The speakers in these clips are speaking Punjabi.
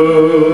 Oh.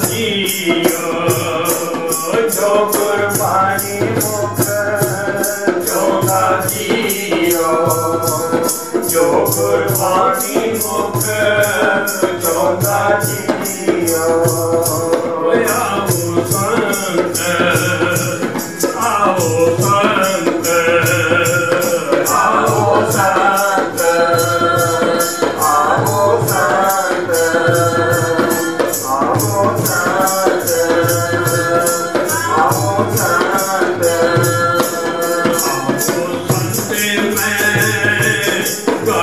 ਜੀਓ ਜੋ ਕੁਰਬਾਨੀ ਮੁਖ ਜੋ ਨਾ ਜੀਓ ਜੋ ਕੁਰਬਾਨੀ ਮੁਖ ਜੋ ਨਾ ਜੀਓ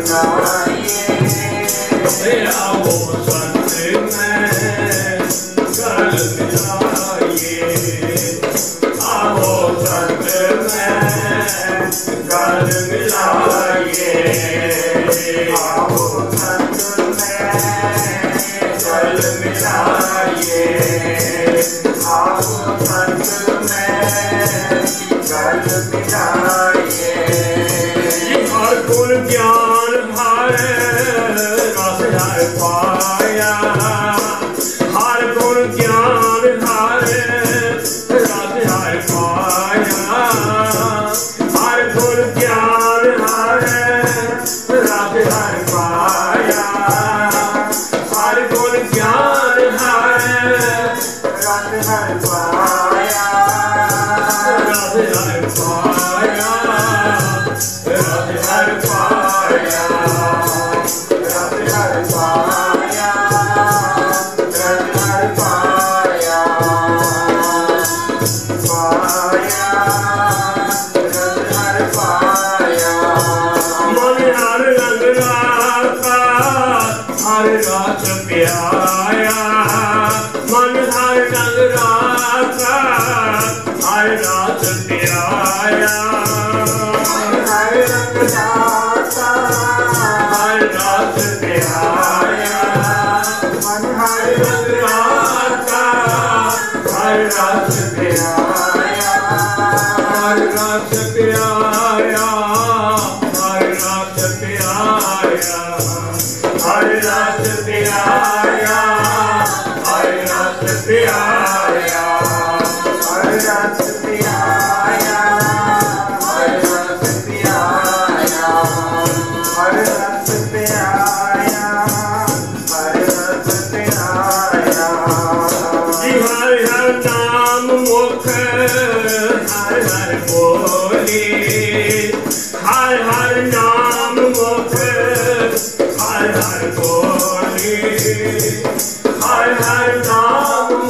Yeah, I was Hay hay namı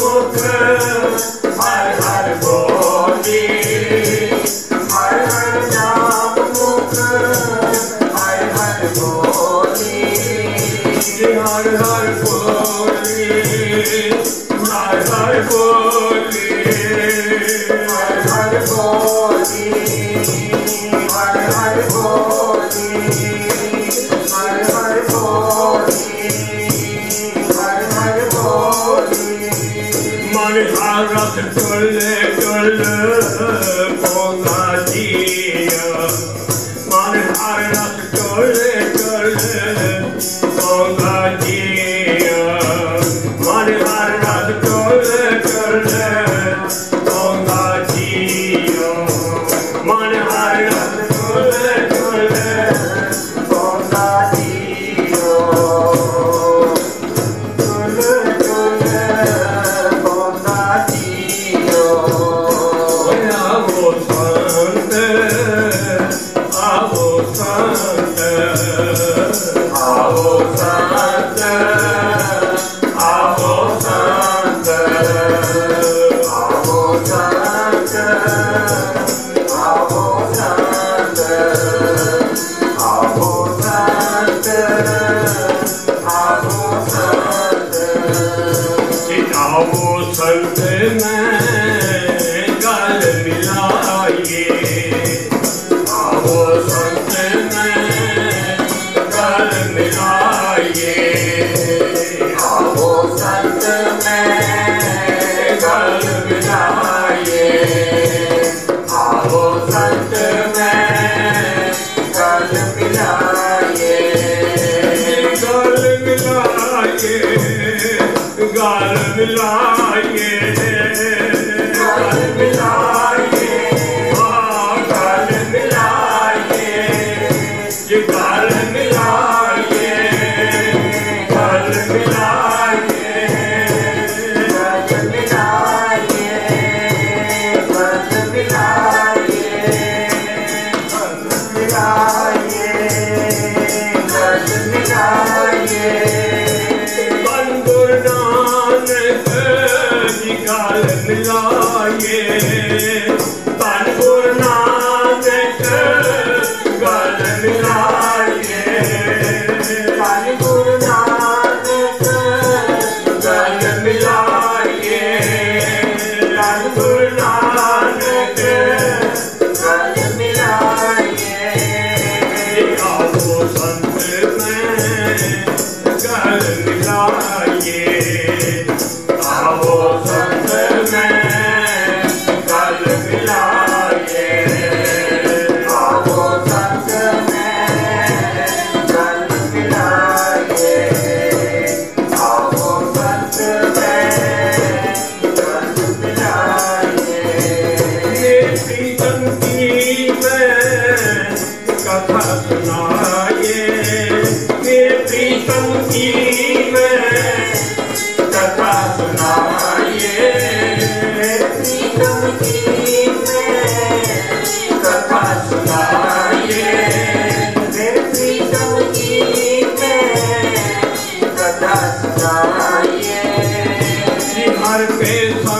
ਟੁੱਲ ਟੁੱਲ ਪੋਗਾ ਜੀਆ। ਮਨ ਹਰ ਰਸ la हर पेशा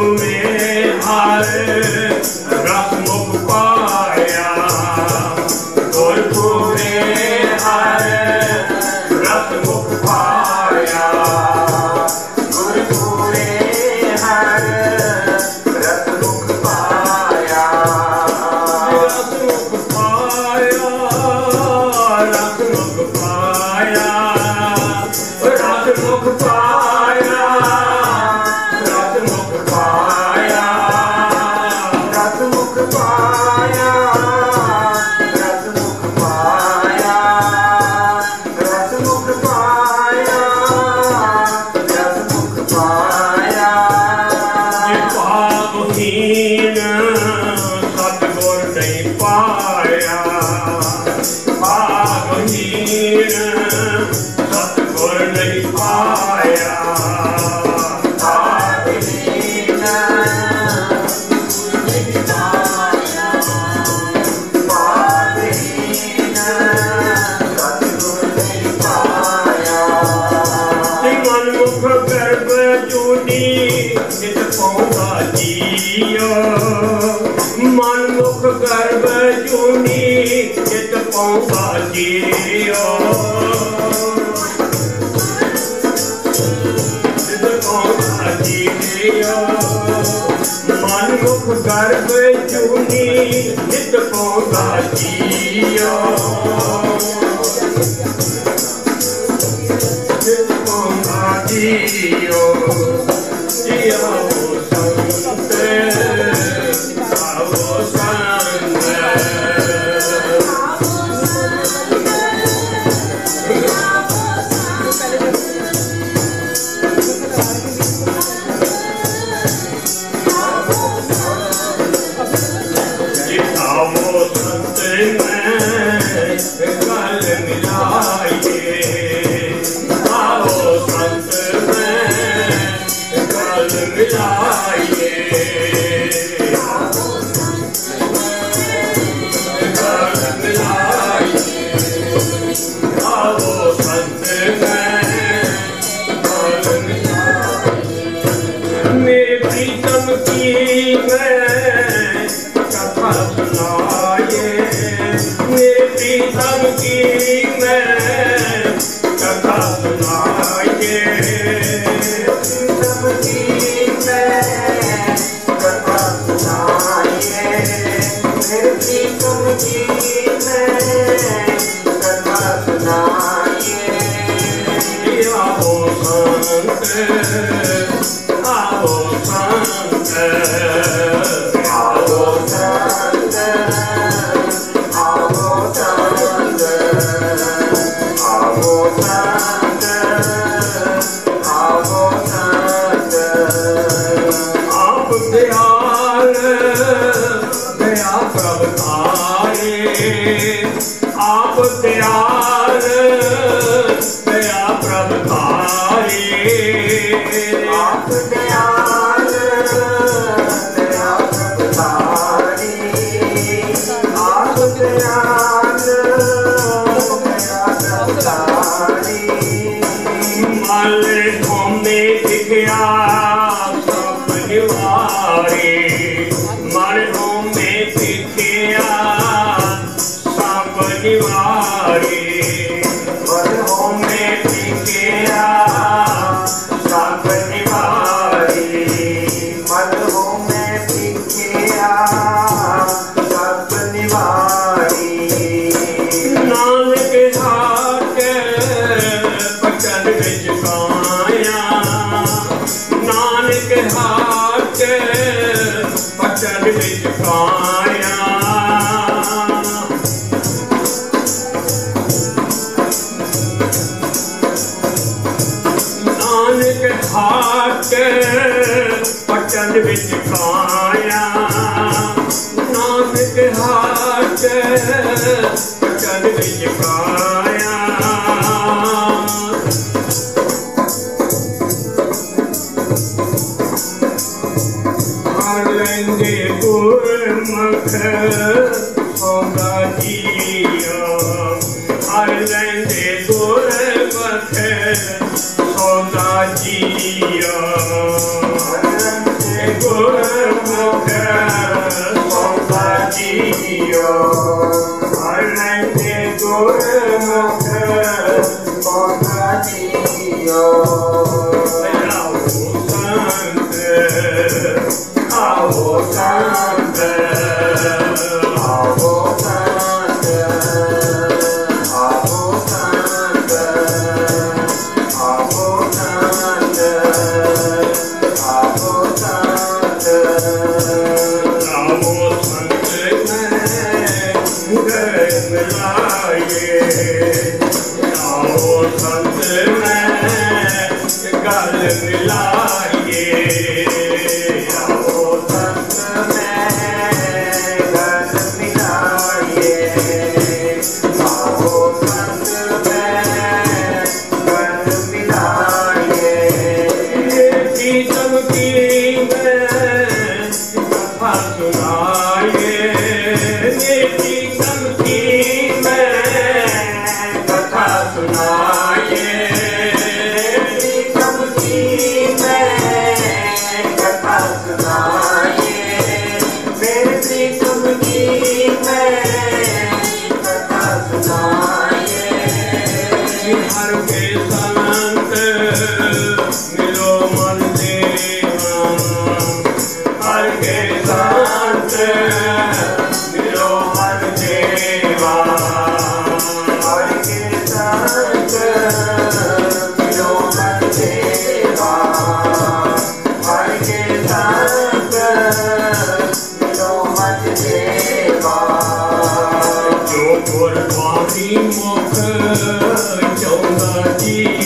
में हार रत्न पार ਭਾਜੀਓ ਮਨ ਮੁਖ ਕਰਬ ਜੂਨੀ ਚਿਤ ਪਉ ਭਾਜੀਓ ਚਿਤ ਪਉ ਭਾਜੀਓ ਮਨ ਮੁਖ ਕਰਬ ਜੂਨੀ ਚਿਤ ਪਉ ਭਾਜੀਓ ਚਿਤ ਪਉ ਭਾਜੀਓ ਜੀਓ ஈஸ்வரா हमारे मानवों में पीड़ा ਹਾਕ ਪਟਨ ਵਿੱਚ ਕਾਇਆ ਨਾਨਕ ਹਾਕ ਪਟਨ ਵਿੱਚ Senhor. Lord, Chồng.